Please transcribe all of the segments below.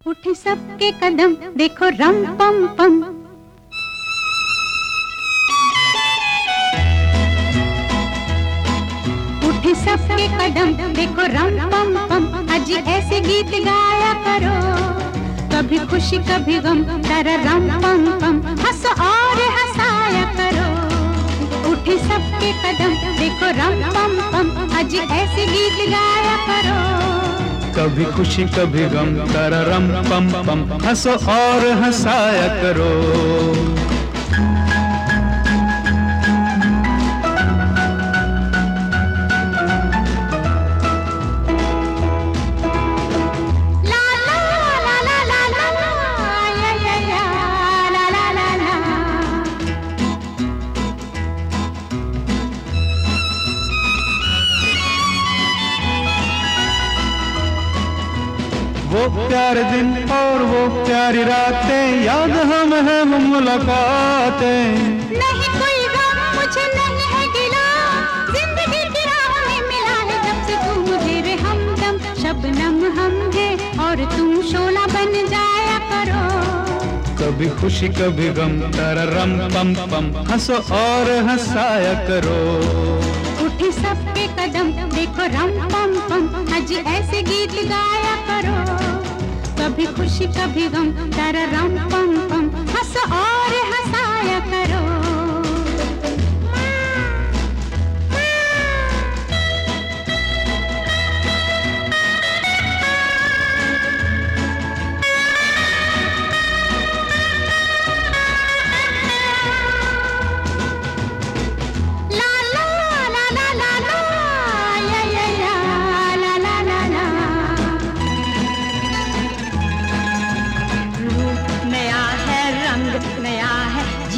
उठे सबके कदम, देखो रम पम पम। उठे सबके कदम, देखो रम पम पम। अजी ऐसे गीत गाया करो, कभी खुशी, कभी गम, तारा रम पम पम। हंस और हंसाया करो, उठे सबके कदम, देखो रम पम पम। अजी ऐसे गीत गाया करो। कभी खुशी कभी गम तर रम पम पम हंसो और हंसाया करो। वो प्यारे दिन और वो प्यारी रातें याद हम है वो मुलाकातें। नहीं कोई गम मुझे नहीं है गिला। ज़िंदगी की राह में मिला है जब से तू मुझे रे हमदम शबनम हम है और तुम शोला बन जाया करो। कभी खुशी कभी गम तारा रम पम पम। हंसो और हंसाया करो। उठी सबके कदम, देखो रम पम पम। आज ऐसे गीत गाया करो। कभी खुशी, कभी गम तारा रम पम पम। हंस और हंसाया करो।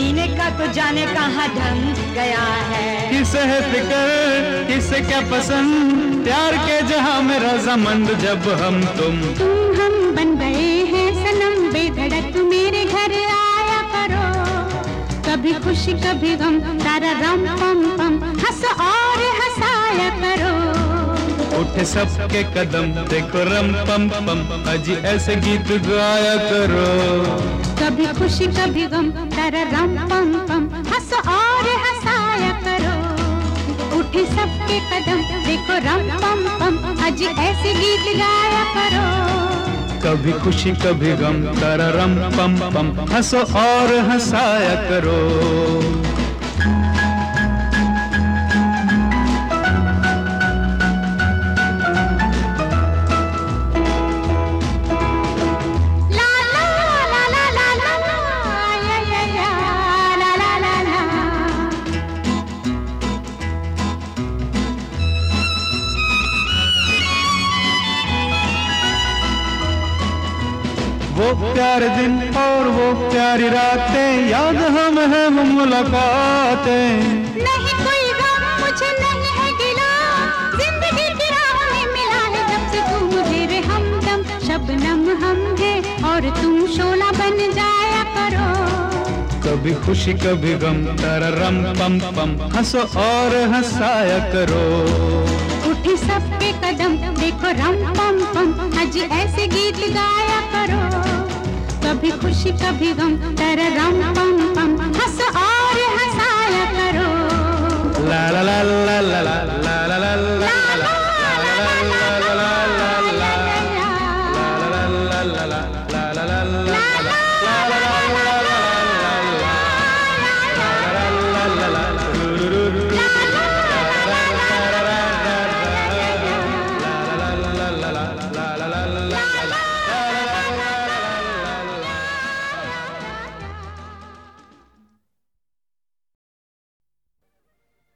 जीने का तो जाने कहाँ ढंग गया है। किसे है फिकर किसे क्या पसंद? प्यार के जहाँ में रजामंद जब हम तुम। तुम हम बन गए हैं सनम बेधड़क मेरे घर आया करो। कभी खुशी कभी गम तारा रम पम पम हंस और हंसाया करो। उठे सबके कदम। देखो रम पम पम। अजी ऐसे गीत गाया करो। कभी खुशी कभी गम। तारा रम पम पम। हंस और हंसाया करो। उठे सबके कदम। देखो रम पम पम। अजी ऐसे गीत गाया करो। कभी खुशी कभी गम। तारा रम पम पम। हंसो और हंसाया करो। वो प्यारे दिन और वो प्यारी रातें याद हम है वो मुलाकातें। नहीं कोई गम मुझे नहीं है गिला। ज़िंदगी की राह में मिला है जब से तू मुझे रे हमदम। शबनम हम है और तुम शोला बन जाया करो। कभी खुशी कभी गम तारा रम पम पम। हंसो और हंसाया करो। सबके कदम, देखो रम पम पम। आज ऐसे गीत गाया करो। कभी खुशी, कभी गम तेरा रम पम पम।